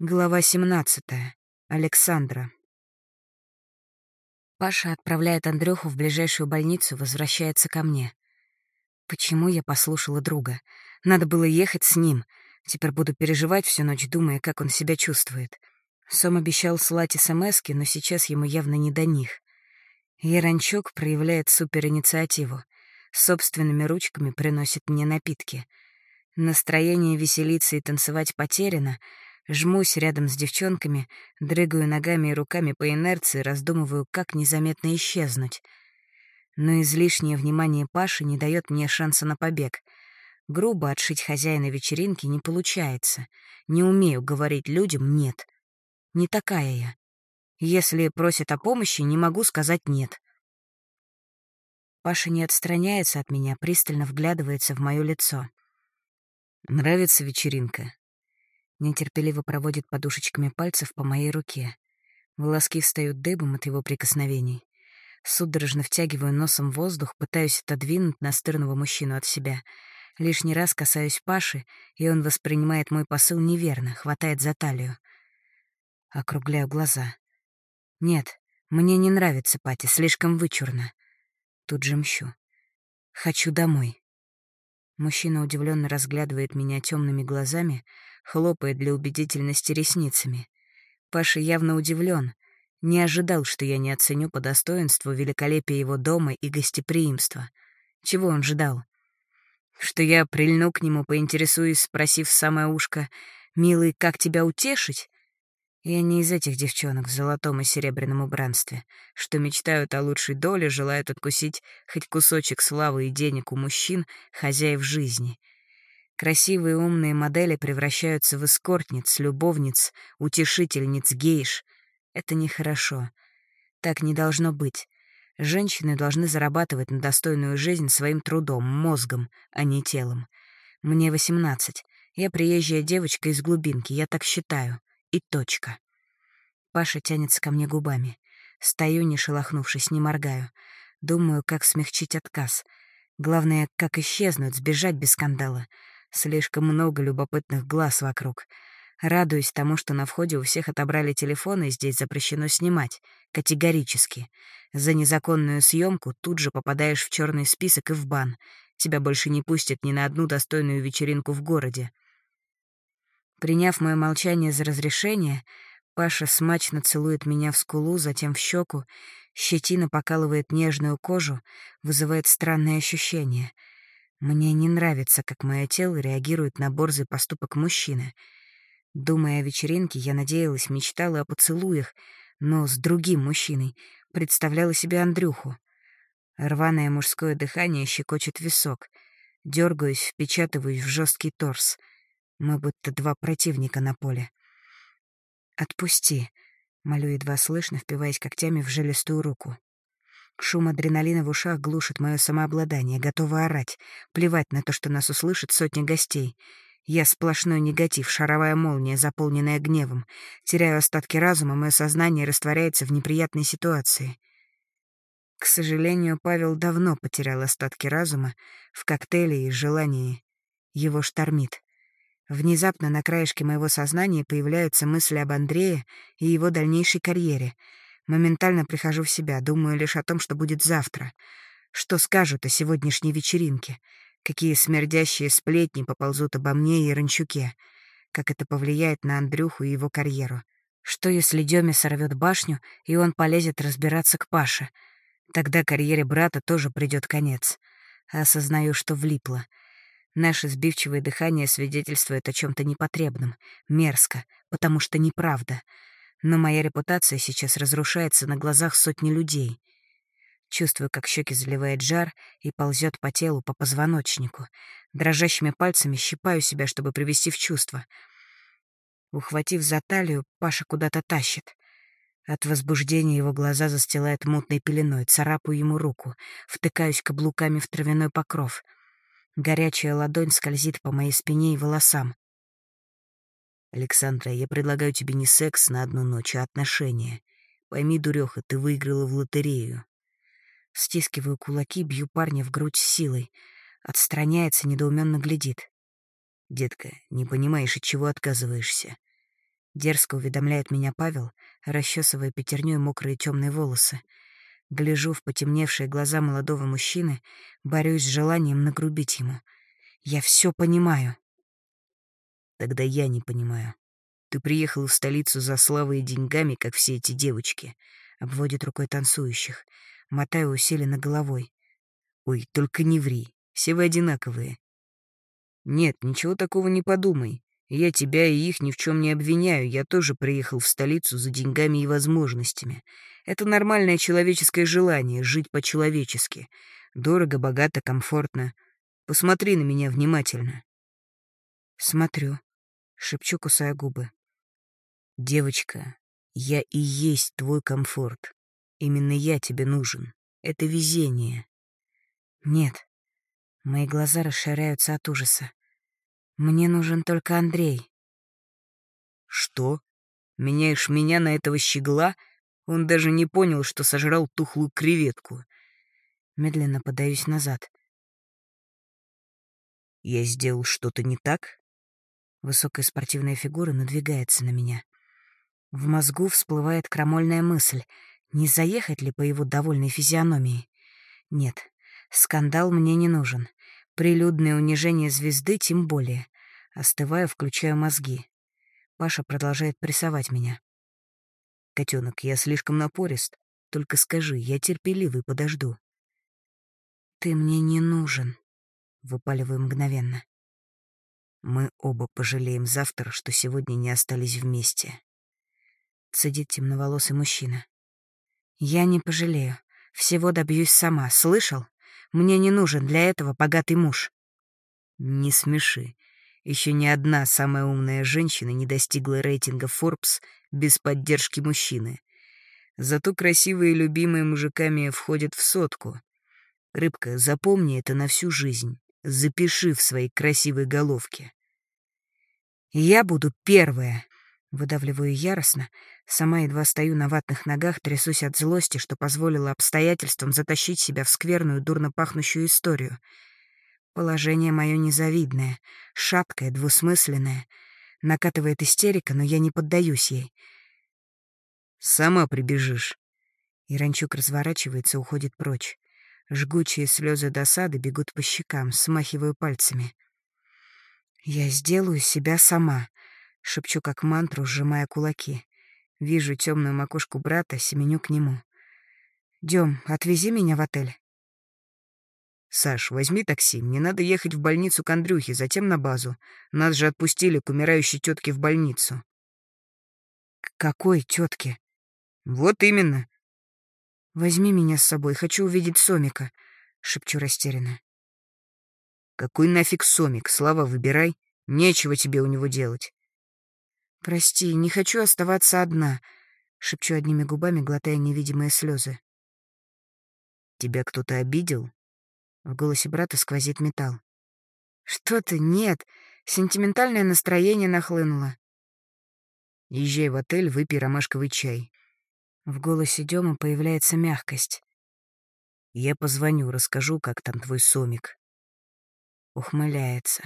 Глава 17. Александра. Паша отправляет Андрюху в ближайшую больницу, возвращается ко мне. Почему я послушала друга? Надо было ехать с ним. Теперь буду переживать всю ночь, думая, как он себя чувствует. Сом обещал слать СМСки, но сейчас ему явно не до них. Яранчук проявляет суперинициативу. Собственными ручками приносит мне напитки. Настроение веселиться и танцевать потеряно — Жмусь рядом с девчонками, дрыгаю ногами и руками по инерции, раздумываю, как незаметно исчезнуть. Но излишнее внимание Паши не дает мне шанса на побег. Грубо отшить хозяина вечеринки не получается. Не умею говорить людям «нет». Не такая я. Если просят о помощи, не могу сказать «нет». Паша не отстраняется от меня, пристально вглядывается в мое лицо. «Нравится вечеринка?» Нетерпеливо проводит подушечками пальцев по моей руке. Волоски встают дыбом от его прикосновений. Судорожно втягиваю носом воздух, пытаюсь отодвинуть настырного мужчину от себя. Лишний раз касаюсь Паши, и он воспринимает мой посыл неверно, хватает за талию. Округляю глаза. «Нет, мне не нравится Пати, слишком вычурно». Тут же мщу. «Хочу домой». Мужчина удивленно разглядывает меня темными глазами, хлопает для убедительности ресницами. Паша явно удивлен, не ожидал, что я не оценю по достоинству великолепие его дома и гостеприимства. Чего он ждал? Что я прильну к нему, поинтересуюсь, спросив самое ушко, «Милый, как тебя утешить?» Я не из этих девчонок в золотом и серебряном убранстве, что мечтают о лучшей доле, желают откусить хоть кусочек славы и денег у мужчин, хозяев жизни — Красивые умные модели превращаются в эскортниц, любовниц, утешительниц, гейш. Это нехорошо. Так не должно быть. Женщины должны зарабатывать на достойную жизнь своим трудом, мозгом, а не телом. Мне восемнадцать. Я приезжая девочка из глубинки, я так считаю. И точка. Паша тянется ко мне губами. Стою, не шелохнувшись, не моргаю. Думаю, как смягчить отказ. Главное, как исчезнуть, сбежать без скандала. Слишком много любопытных глаз вокруг. Радуюсь тому, что на входе у всех отобрали телефоны, и здесь запрещено снимать. Категорически. За незаконную съемку тут же попадаешь в черный список и в бан. Тебя больше не пустят ни на одну достойную вечеринку в городе. Приняв мое молчание за разрешение, Паша смачно целует меня в скулу, затем в щеку, щетина покалывает нежную кожу, вызывает странные ощущения — мне не нравится, как мое тело реагирует на борзый поступок мужчины. Думая о вечеринке, я надеялась, мечтала о поцелуях, но с другим мужчиной, представляла себе Андрюху. Рваное мужское дыхание щекочет висок. Дергаюсь, впечатываюсь в жесткий торс. Мы будто два противника на поле. «Отпусти», — молю едва слышно, впиваясь когтями в жилистую руку. Шум адреналина в ушах глушит мое самообладание, готова орать, плевать на то, что нас услышат сотни гостей. Я сплошной негатив, шаровая молния, заполненная гневом. Теряю остатки разума, мое сознание растворяется в неприятной ситуации. К сожалению, Павел давно потерял остатки разума в коктейле и желании. Его штормит. Внезапно на краешке моего сознания появляются мысли об Андрее и его дальнейшей карьере — Моментально прихожу в себя, думаю лишь о том, что будет завтра. Что скажут о сегодняшней вечеринке? Какие смердящие сплетни поползут обо мне и Ранчуке? Как это повлияет на Андрюху и его карьеру? Что, если Дёме сорвет башню, и он полезет разбираться к Паше? Тогда карьере брата тоже придет конец. Осознаю, что влипло. Наше сбивчивое дыхание свидетельствует о чем то непотребном. Мерзко, потому что неправда — но моя репутация сейчас разрушается на глазах сотни людей. Чувствую, как щеки заливает жар и ползет по телу, по позвоночнику. Дрожащими пальцами щипаю себя, чтобы привести в чувство. Ухватив за талию, Паша куда-то тащит. От возбуждения его глаза застилают мутной пеленой, царапаю ему руку, втыкаюсь каблуками в травяной покров. Горячая ладонь скользит по моей спине и волосам. «Александра, я предлагаю тебе не секс на одну ночь, а отношения. Пойми, дуреха, ты выиграла в лотерею». Стискиваю кулаки, бью парня в грудь силой. Отстраняется, недоуменно глядит. «Детка, не понимаешь, от чего отказываешься?» Дерзко уведомляет меня Павел, расчесывая пятерней мокрые темные волосы. Гляжу в потемневшие глаза молодого мужчины, борюсь с желанием нагрубить ему. Я все понимаю. Тогда я не понимаю. Ты приехал в столицу за славой и деньгами, как все эти девочки. Обводит рукой танцующих. Мотаю усиленно головой. Ой, только не ври. Все вы одинаковые. Нет, ничего такого не подумай. Я тебя и их ни в чем не обвиняю. Я тоже приехал в столицу за деньгами и возможностями. Это нормальное человеческое желание — жить по-человечески. Дорого, богато, комфортно. Посмотри на меня внимательно. Смотрю. Шепчу, кусая губы. Девочка, я и есть твой комфорт. Именно я тебе нужен. Это везение. Нет. Мои глаза расширяются от ужаса. Мне нужен только Андрей. Что? Меняешь меня на этого щегла? Он даже не понял, что сожрал тухлую креветку. Медленно подаюсь назад. Я сделал что-то не так? Высокая спортивная фигура надвигается на меня. В мозгу всплывает крамольная мысль, не заехать ли по его довольной физиономии. Нет, скандал мне не нужен. Прилюдное унижение звезды тем более. Остываю, включаю мозги. Паша продолжает прессовать меня. «Котенок, я слишком напорист. Только скажи, я терпеливый подожду». «Ты мне не нужен», — выпаливаю мгновенно. Мы оба пожалеем завтра, что сегодня не остались вместе. Цедит темноволосый мужчина. Я не пожалею. Всего добьюсь сама. Слышал? Мне не нужен для этого богатый муж. Не смеши. Еще ни одна самая умная женщина не достигла рейтинга Forbes без поддержки мужчины. Зато красивые и любимые мужиками входят в сотку. Рыбка, запомни это на всю жизнь. Запиши в своей красивой головке. «Я буду первая!» Выдавливаю яростно. Сама едва стою на ватных ногах, трясусь от злости, что позволило обстоятельствам затащить себя в скверную, дурно пахнущую историю. Положение мое незавидное, шаткое, двусмысленное. Накатывает истерика, но я не поддаюсь ей. «Сама прибежишь». Иранчук разворачивается, уходит прочь. Жгучие слезы досады бегут по щекам, смахиваю пальцами. «Я сделаю себя сама», — шепчу как мантру, сжимая кулаки. Вижу темную макушку брата, семеню к нему. «Дем, отвези меня в отель». «Саш, возьми такси. Мне надо ехать в больницу к Андрюхе, затем на базу. Нас же отпустили к умирающей тетке в больницу». «К какой тетке?» «Вот именно. «Возьми меня с собой, хочу увидеть Сомика», — шепчу растерянно. «Какой нафиг Сомик? Слава, выбирай. Нечего тебе у него делать». «Прости, не хочу оставаться одна», — шепчу одними губами, глотая невидимые слезы. «Тебя кто-то обидел?» В голосе брата сквозит металл. «Что ты? Нет. Сентиментальное настроение нахлынуло». «Езжай в отель, выпей ромашковый чай. В голосе Дёмы появляется мягкость. «Я позвоню, расскажу, как там твой сомик». Ухмыляется.